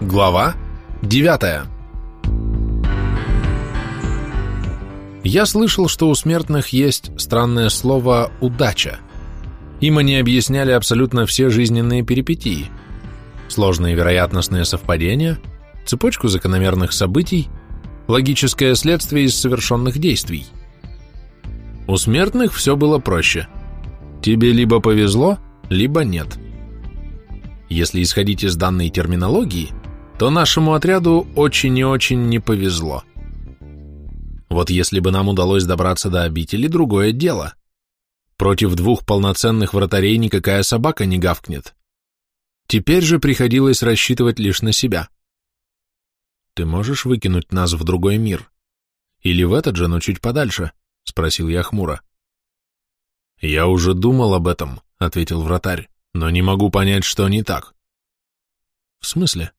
Глава 9 Я слышал, что у смертных есть странное слово «удача». Им они объясняли абсолютно все жизненные перипетии, сложные вероятностные совпадения, цепочку закономерных событий, логическое следствие из совершенных действий. У смертных все было проще. Тебе либо повезло, либо нет. Если исходить из данной терминологии, то нашему отряду очень и очень не повезло. Вот если бы нам удалось добраться до обители, другое дело. Против двух полноценных вратарей никакая собака не гавкнет. Теперь же приходилось рассчитывать лишь на себя. Ты можешь выкинуть нас в другой мир? Или в этот же, но чуть подальше? Спросил я хмуро. Я уже думал об этом, ответил вратарь, но не могу понять, что не так. В смысле?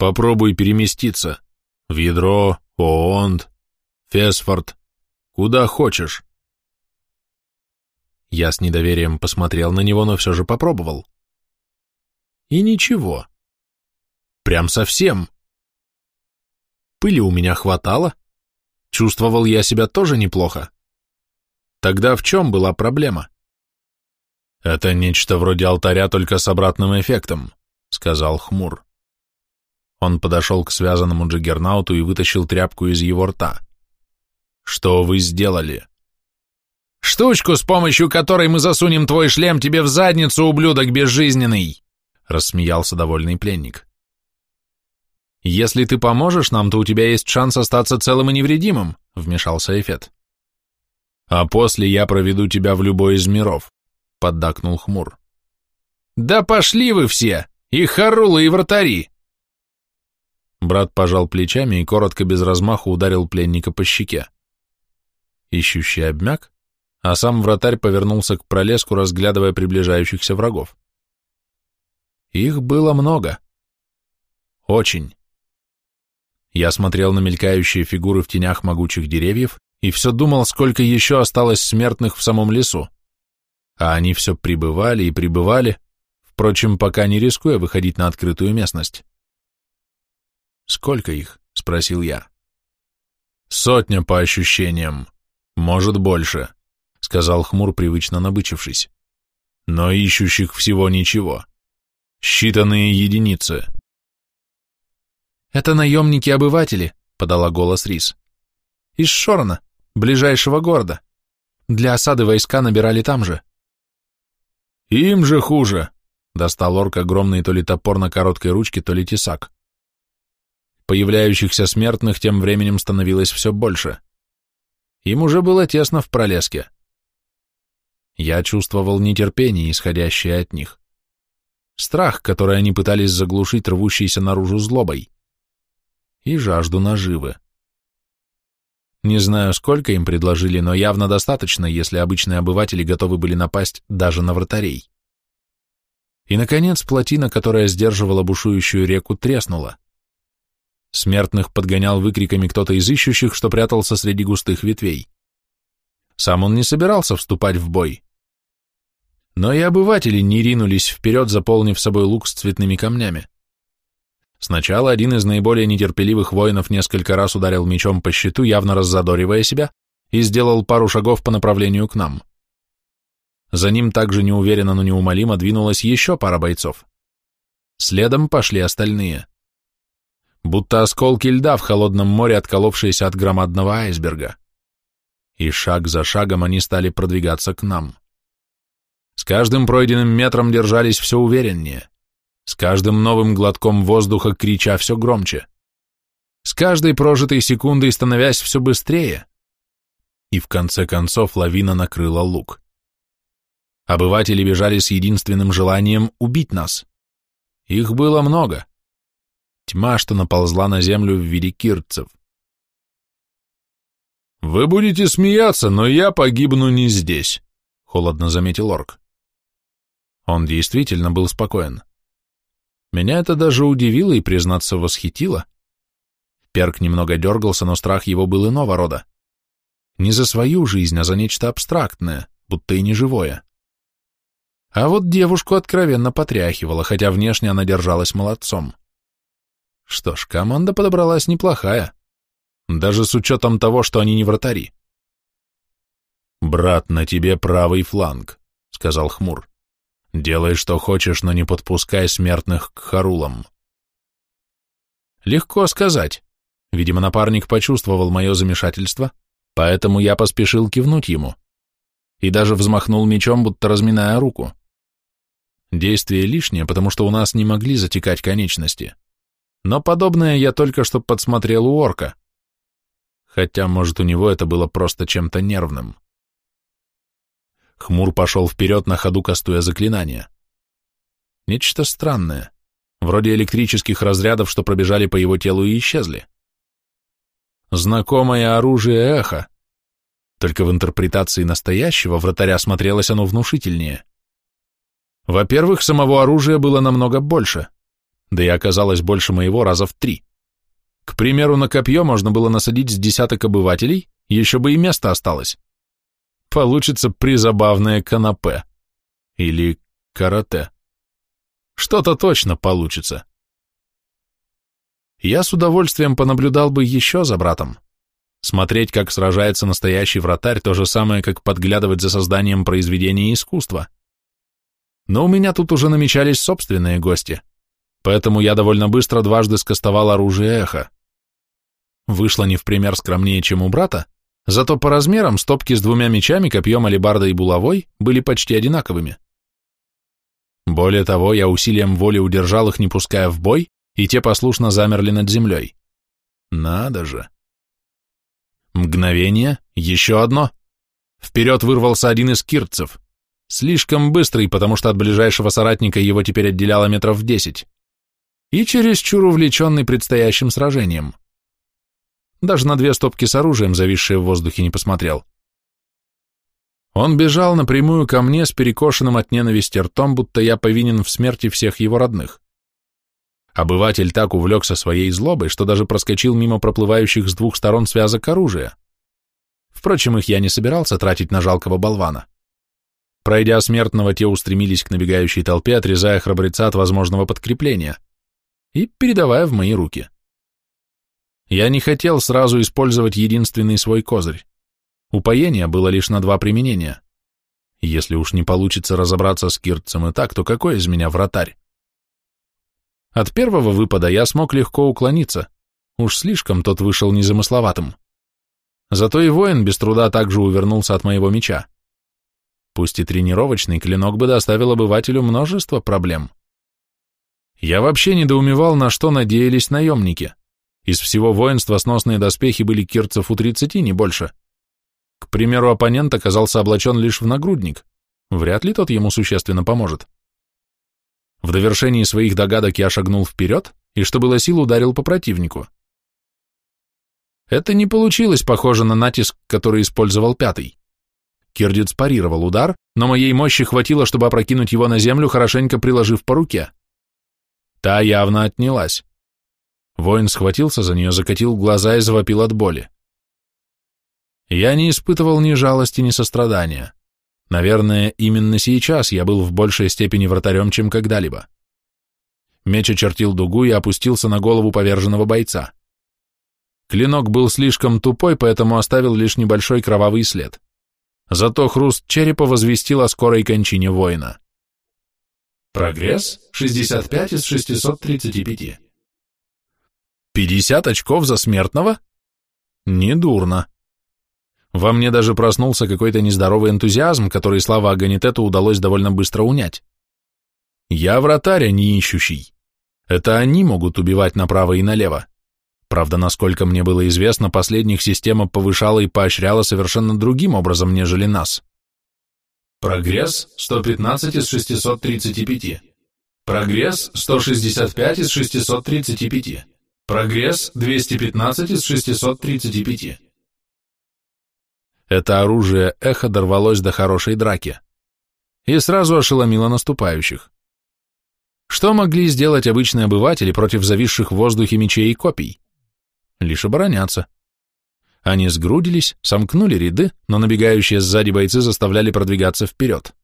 Попробуй переместиться. В ядро, Оонт, Фесфорд, куда хочешь. Я с недоверием посмотрел на него, но все же попробовал. И ничего. Прям совсем. Пыли у меня хватало. Чувствовал я себя тоже неплохо. Тогда в чем была проблема? Это нечто вроде алтаря, только с обратным эффектом, сказал Хмур. Он подошел к связанному джиггернауту и вытащил тряпку из его рта. «Что вы сделали?» «Штучку, с помощью которой мы засунем твой шлем тебе в задницу, ублюдок безжизненный!» рассмеялся довольный пленник. «Если ты поможешь нам, то у тебя есть шанс остаться целым и невредимым», вмешался Эфет. «А после я проведу тебя в любой из миров», поддакнул Хмур. «Да пошли вы все! И харулы, и вратари! Брат пожал плечами и коротко без размаху ударил пленника по щеке. Ищущий обмяк, а сам вратарь повернулся к пролеску, разглядывая приближающихся врагов. Их было много. Очень. Я смотрел на мелькающие фигуры в тенях могучих деревьев и все думал, сколько еще осталось смертных в самом лесу. А они все прибывали и прибывали, впрочем, пока не рискуя выходить на открытую местность. «Сколько их?» — спросил я. «Сотня по ощущениям. Может, больше», — сказал Хмур, привычно набычившись. «Но ищущих всего ничего. Считанные единицы». «Это наемники-обыватели», — подала голос Рис. «Из Шорона, ближайшего города. Для осады войска набирали там же». «Им же хуже», — достал орк огромный то ли топор на короткой ручке, то ли тесак. Появляющихся смертных тем временем становилось все больше. Им уже было тесно в пролеске. Я чувствовал нетерпение, исходящее от них. Страх, который они пытались заглушить рвущейся наружу злобой. И жажду наживы. Не знаю, сколько им предложили, но явно достаточно, если обычные обыватели готовы были напасть даже на вратарей. И, наконец, плотина, которая сдерживала бушующую реку, треснула. Смертных подгонял выкриками кто-то из ищущих, что прятался среди густых ветвей. Сам он не собирался вступать в бой. Но и обыватели не ринулись вперед, заполнив собой лук с цветными камнями. Сначала один из наиболее нетерпеливых воинов несколько раз ударил мечом по щиту, явно раззадоривая себя, и сделал пару шагов по направлению к нам. За ним также неуверенно, но неумолимо двинулась еще пара бойцов. Следом пошли остальные будто осколки льда в холодном море, отколовшиеся от громадного айсберга. И шаг за шагом они стали продвигаться к нам. С каждым пройденным метром держались все увереннее, с каждым новым глотком воздуха крича все громче, с каждой прожитой секундой становясь все быстрее. И в конце концов лавина накрыла луг. Обыватели бежали с единственным желанием убить нас. Их было много тьма, что наползла на землю в виде кирцев. «Вы будете смеяться, но я погибну не здесь», — холодно заметил орк. Он действительно был спокоен. Меня это даже удивило и, признаться, восхитило. Перк немного дергался, но страх его был иного рода. Не за свою жизнь, а за нечто абстрактное, будто и не живое. А вот девушку откровенно потряхивала, хотя внешне она держалась молодцом. Что ж, команда подобралась неплохая, даже с учетом того, что они не вратари. «Брат, на тебе правый фланг», — сказал Хмур. «Делай, что хочешь, но не подпускай смертных к харулам». Легко сказать. Видимо, напарник почувствовал мое замешательство, поэтому я поспешил кивнуть ему и даже взмахнул мечом, будто разминая руку. Действие лишнее, потому что у нас не могли затекать конечности. Но подобное я только что подсмотрел у орка. Хотя, может, у него это было просто чем-то нервным. Хмур пошел вперед на ходу, кастуя заклинание. Нечто странное, вроде электрических разрядов, что пробежали по его телу и исчезли. Знакомое оружие эхо, только в интерпретации настоящего вратаря смотрелось оно внушительнее. Во-первых, самого оружия было намного больше, да и оказалось больше моего раза в три. К примеру, на копье можно было насадить с десяток обывателей, еще бы и место осталось. Получится призабавное канапе. Или карате. Что-то точно получится. Я с удовольствием понаблюдал бы еще за братом. Смотреть, как сражается настоящий вратарь, то же самое, как подглядывать за созданием произведения искусства. Но у меня тут уже намечались собственные гости, поэтому я довольно быстро дважды скостовал оружие эхо. Вышло не в пример скромнее, чем у брата, зато по размерам стопки с двумя мечами, копьем, алебардой и булавой были почти одинаковыми. Более того, я усилием воли удержал их, не пуская в бой, и те послушно замерли над землей. Надо же. Мгновение, еще одно. Вперед вырвался один из кирцев. Слишком быстрый, потому что от ближайшего соратника его теперь отделяло метров десять. И чересчур увлеченный предстоящим сражением. Даже на две стопки с оружием, зависшие в воздухе, не посмотрел. Он бежал напрямую ко мне с перекошенным от ненависти ртом, будто я повинен в смерти всех его родных. Обыватель так увлекся своей злобой, что даже проскочил мимо проплывающих с двух сторон связок оружия. Впрочем, их я не собирался тратить на жалкого болвана. Пройдя смертного, те устремились к набегающей толпе, отрезая храбреца от возможного подкрепления и передавая в мои руки. Я не хотел сразу использовать единственный свой козырь. Упоение было лишь на два применения. Если уж не получится разобраться с кирцем и так, то какой из меня вратарь? От первого выпада я смог легко уклониться, уж слишком тот вышел незамысловатым. Зато и воин без труда также увернулся от моего меча. Пусть и тренировочный, клинок бы доставил обывателю множество проблем. Я вообще недоумевал, на что надеялись наемники. Из всего воинства сносные доспехи были кирцев у тридцати, не больше. К примеру, оппонент оказался облачен лишь в нагрудник. Вряд ли тот ему существенно поможет. В довершении своих догадок я шагнул вперед и, что было сил, ударил по противнику. Это не получилось похоже на натиск, который использовал пятый. Кирдиц парировал удар, но моей мощи хватило, чтобы опрокинуть его на землю, хорошенько приложив по руке. Та явно отнялась. Воин схватился за нее, закатил глаза и завопил от боли. Я не испытывал ни жалости, ни сострадания. Наверное, именно сейчас я был в большей степени вратарем, чем когда-либо. Меч очертил дугу и опустился на голову поверженного бойца. Клинок был слишком тупой, поэтому оставил лишь небольшой кровавый след. Зато хруст черепа возвестил о скорой кончине воина. Прогресс 65 из 635. 50 очков за смертного? Недурно. Во мне даже проснулся какой-то нездоровый энтузиазм, который, слава Аганитету, удалось довольно быстро унять. Я вратарь, а не ищущий. Это они могут убивать направо и налево. Правда, насколько мне было известно, последних система повышала и поощряла совершенно другим образом, нежели нас. Прогресс 115 из 635. Прогресс 165 из 635. Прогресс 215 из 635. Это оружие эхо дорвалось до хорошей драки и сразу ошеломило наступающих. Что могли сделать обычные обыватели против зависших в воздухе мечей и копий? Лишь обороняться. Они сгрудились, сомкнули ряды, но набегающие сзади бойцы заставляли продвигаться вперед.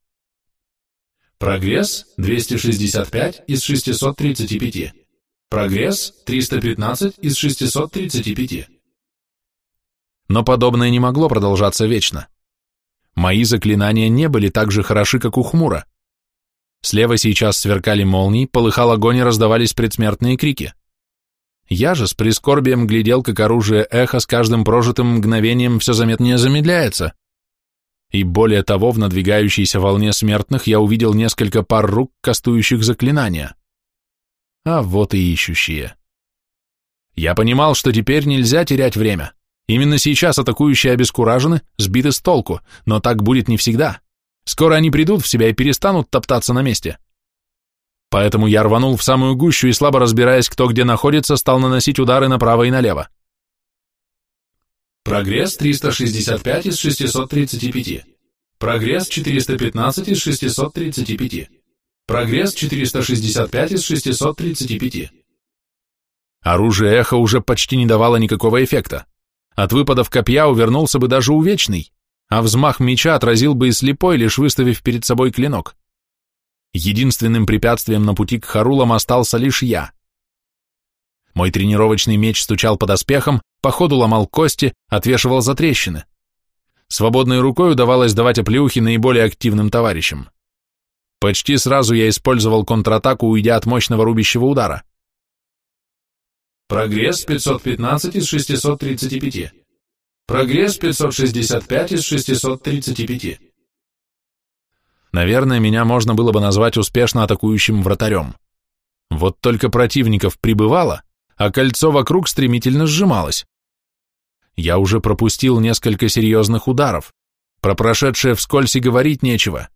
Прогресс 265 из 635. Прогресс 315 из 635. Но подобное не могло продолжаться вечно. Мои заклинания не были так же хороши, как у Хмура. Слева сейчас сверкали молнии, полыхал огонь и раздавались предсмертные крики. Я же с прискорбием глядел, как оружие эхо с каждым прожитым мгновением все заметнее замедляется. И более того, в надвигающейся волне смертных я увидел несколько пар рук, кастующих заклинания. А вот и ищущие. Я понимал, что теперь нельзя терять время. Именно сейчас атакующие обескуражены, сбиты с толку, но так будет не всегда. Скоро они придут в себя и перестанут топтаться на месте. Поэтому я рванул в самую гущу и, слабо разбираясь, кто где находится, стал наносить удары направо и налево. Прогресс 365 из 635. Прогресс 415 из 635. Прогресс 465 из 635. Оружие эхо уже почти не давало никакого эффекта. От выпадов копья увернулся бы даже увечный, а взмах меча отразил бы и слепой, лишь выставив перед собой клинок. Единственным препятствием на пути к Харулам остался лишь я. Мой тренировочный меч стучал под оспехом, по ходу ломал кости, отвешивал затрещины. Свободной рукой удавалось давать оплеухи наиболее активным товарищам. Почти сразу я использовал контратаку, уйдя от мощного рубящего удара. Прогресс 515 из 635. Прогресс 565 из 635. Наверное, меня можно было бы назвать успешно атакующим вратарем. Вот только противников прибывало, а кольцо вокруг стремительно сжималось. Я уже пропустил несколько серьезных ударов. Про прошедшее вскользь и говорить нечего.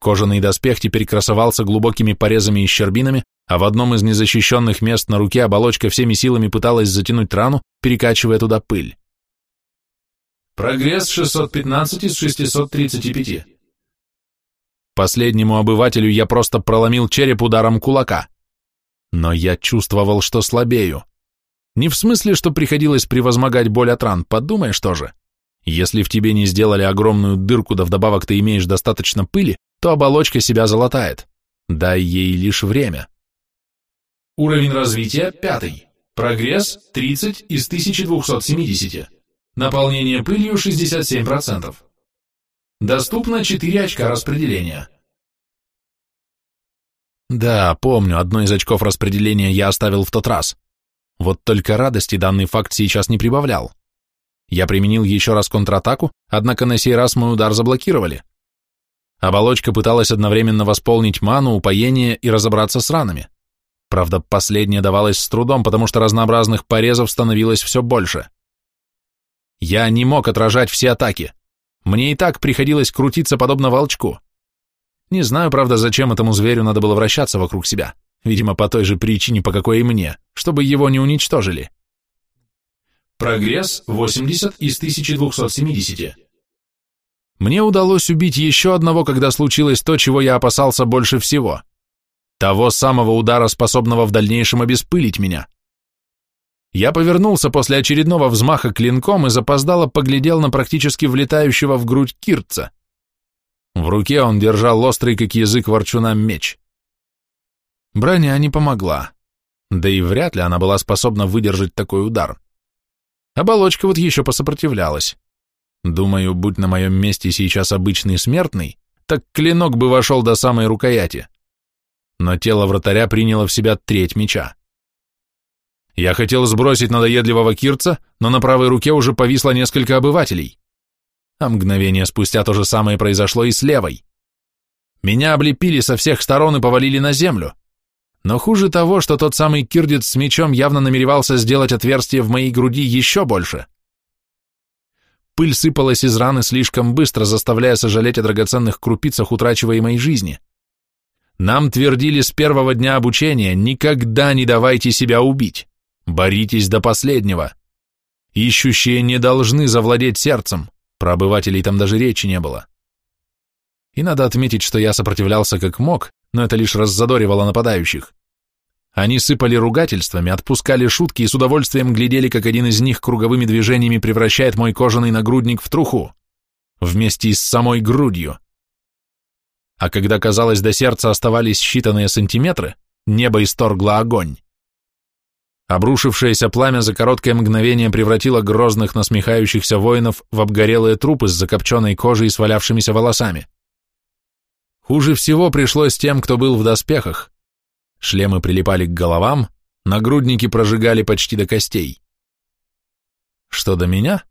Кожаный доспех теперь красовался глубокими порезами и щербинами, а в одном из незащищенных мест на руке оболочка всеми силами пыталась затянуть рану, перекачивая туда пыль. Прогресс 615 из 635. Последнему обывателю я просто проломил череп ударом кулака. Но я чувствовал, что слабею. Не в смысле, что приходилось превозмогать боль от ран, подумаешь тоже. Если в тебе не сделали огромную дырку, да вдобавок ты имеешь достаточно пыли, то оболочка себя залатает. Дай ей лишь время. Уровень развития пятый. Прогресс 30 из 1270. Наполнение пылью 67%. Доступно 4 очка распределения. Да, помню, одно из очков распределения я оставил в тот раз. Вот только радости данный факт сейчас не прибавлял. Я применил еще раз контратаку, однако на сей раз мой удар заблокировали. Оболочка пыталась одновременно восполнить ману, упоение и разобраться с ранами. Правда, последнее давалось с трудом, потому что разнообразных порезов становилось все больше. Я не мог отражать все атаки. Мне и так приходилось крутиться подобно волчку. Не знаю, правда, зачем этому зверю надо было вращаться вокруг себя. Видимо, по той же причине, по какой и мне, чтобы его не уничтожили. Прогресс 80 из 1270. Мне удалось убить еще одного, когда случилось то, чего я опасался больше всего. Того самого удара, способного в дальнейшем обеспылить меня. Я повернулся после очередного взмаха клинком и запоздало поглядел на практически влетающего в грудь кирца. В руке он держал острый, как язык ворчуна, меч. Броня не помогла, да и вряд ли она была способна выдержать такой удар. Оболочка вот еще посопротивлялась. Думаю, будь на моем месте сейчас обычный смертный, так клинок бы вошел до самой рукояти. Но тело вратаря приняло в себя треть меча. Я хотел сбросить надоедливого кирца, но на правой руке уже повисло несколько обывателей. А мгновение спустя то же самое произошло и с левой. Меня облепили со всех сторон и повалили на землю. Но хуже того, что тот самый кирдец с мечом явно намеревался сделать отверстие в моей груди еще больше. Пыль сыпалась из раны слишком быстро, заставляя сожалеть о драгоценных крупицах утрачиваемой жизни. Нам твердили с первого дня обучения, никогда не давайте себя убить, боритесь до последнего. Ищущие не должны завладеть сердцем, про обывателей там даже речи не было. И надо отметить, что я сопротивлялся как мог, но это лишь раззадоривало нападающих. Они сыпали ругательствами, отпускали шутки и с удовольствием глядели, как один из них круговыми движениями превращает мой кожаный нагрудник в труху, вместе с самой грудью. А когда, казалось, до сердца оставались считанные сантиметры, небо исторгло огонь. Обрушившееся пламя за короткое мгновение превратило грозных насмехающихся воинов в обгорелые трупы с закопченной кожей и свалявшимися волосами. Хуже всего пришлось тем, кто был в доспехах. Шлемы прилипали к головам, нагрудники прожигали почти до костей. Что до меня?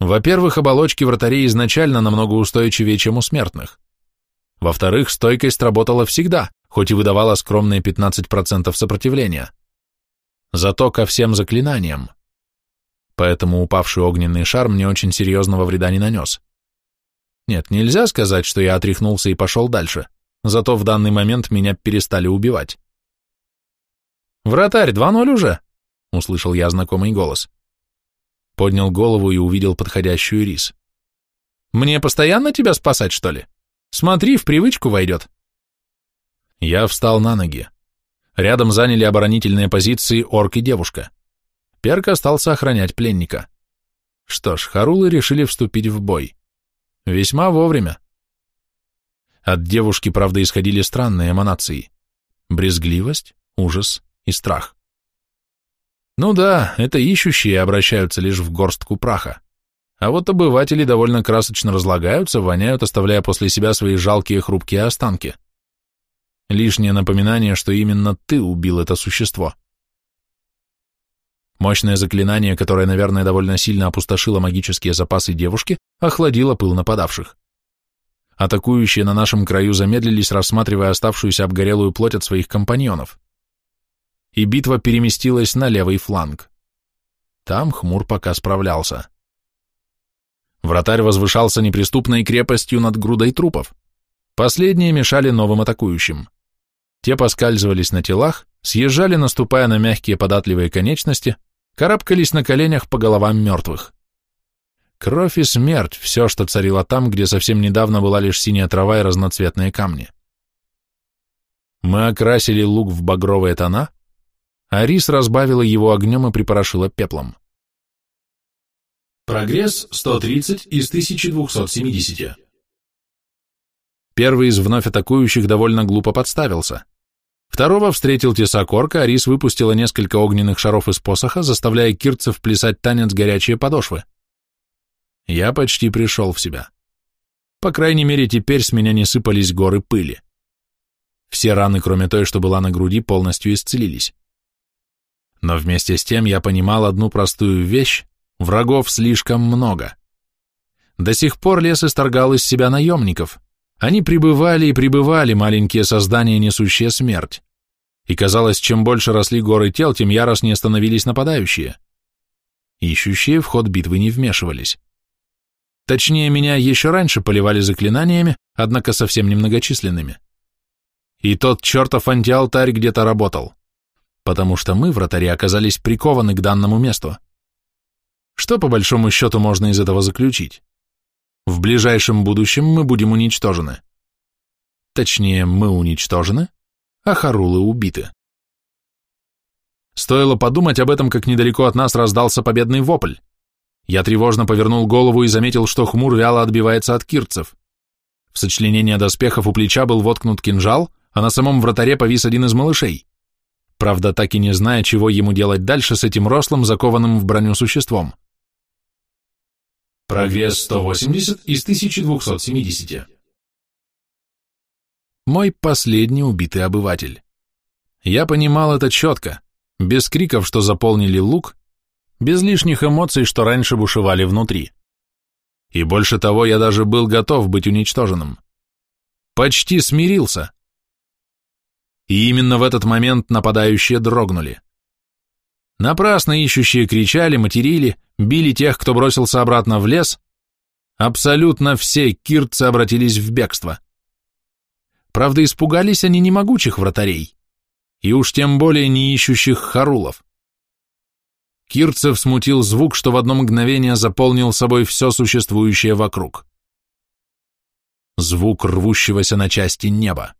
Во-первых, оболочки вратарей изначально намного устойчивее, чем у смертных. Во-вторых, стойкость работала всегда, хоть и выдавала скромные 15% сопротивления. Зато ко всем заклинаниям. Поэтому упавший огненный шар мне очень серьезного вреда не нанес. Нет, нельзя сказать, что я отряхнулся и пошел дальше, зато в данный момент меня перестали убивать. «Вратарь, 2-0 уже?» — услышал я знакомый голос. Поднял голову и увидел подходящую рис. «Мне постоянно тебя спасать, что ли? Смотри, в привычку войдет». Я встал на ноги. Рядом заняли оборонительные позиции орк и девушка. Перк остался охранять пленника. Что ж, Харулы решили вступить в бой. Весьма вовремя. От девушки, правда, исходили странные эманации. Брезгливость, ужас и страх. Ну да, это ищущие обращаются лишь в горстку праха. А вот обыватели довольно красочно разлагаются, воняют, оставляя после себя свои жалкие хрупкие останки. Лишнее напоминание, что именно ты убил это существо. Мощное заклинание, которое, наверное, довольно сильно опустошило магические запасы девушки, охладило пыл нападавших. Атакующие на нашем краю замедлились, рассматривая оставшуюся обгорелую плоть от своих компаньонов. И битва переместилась на левый фланг. Там Хмур пока справлялся. Вратарь возвышался неприступной крепостью над грудой трупов. Последние мешали новым атакующим. Те поскальзывались на телах, съезжали, наступая на мягкие податливые конечности, карабкались на коленях по головам мертвых. Кровь и смерть — все, что царило там, где совсем недавно была лишь синяя трава и разноцветные камни. Мы окрасили лук в багровые тона, а рис разбавила его огнем и припорошила пеплом. Прогресс 130 из 1270. Первый из вновь атакующих довольно глупо подставился. Второго встретил тесак орка, а Рис выпустила несколько огненных шаров из посоха, заставляя кирцев плясать танец горячие подошвы. Я почти пришел в себя. По крайней мере, теперь с меня не сыпались горы пыли. Все раны, кроме той, что была на груди, полностью исцелились. Но вместе с тем я понимал одну простую вещь — врагов слишком много. До сих пор лес исторгал из себя наемников, они прибывали и прибывали, маленькие создания, несущие смерть. И казалось, чем больше росли горы тел, тем яростнее становились нападающие. Ищущие в ход битвы не вмешивались. Точнее, меня еще раньше поливали заклинаниями, однако совсем немногочисленными. И тот чертов антиалтарь где-то работал, потому что мы, вратари, оказались прикованы к данному месту. Что, по большому счету, можно из этого заключить? В ближайшем будущем мы будем уничтожены. Точнее, мы уничтожены, а Харулы убиты. Стоило подумать об этом, как недалеко от нас раздался победный вопль. Я тревожно повернул голову и заметил, что хмур вяло отбивается от кирцев. В сочленение доспехов у плеча был воткнут кинжал, а на самом вратаре повис один из малышей. Правда, так и не зная, чего ему делать дальше с этим рослым, закованным в броню существом. Прогресс 180 из 1270. Мой последний убитый обыватель. Я понимал это четко, без криков, что заполнили лук, без лишних эмоций, что раньше бушевали внутри. И больше того, я даже был готов быть уничтоженным. Почти смирился. И именно в этот момент нападающие дрогнули. Напрасно ищущие кричали, материли, били тех, кто бросился обратно в лес. Абсолютно все кирцы обратились в бегство. Правда, испугались они не могучих вратарей, и уж тем более не ищущих харулов. Кирцев смутил звук, что в одно мгновение заполнил собой все существующее вокруг. Звук рвущегося на части неба.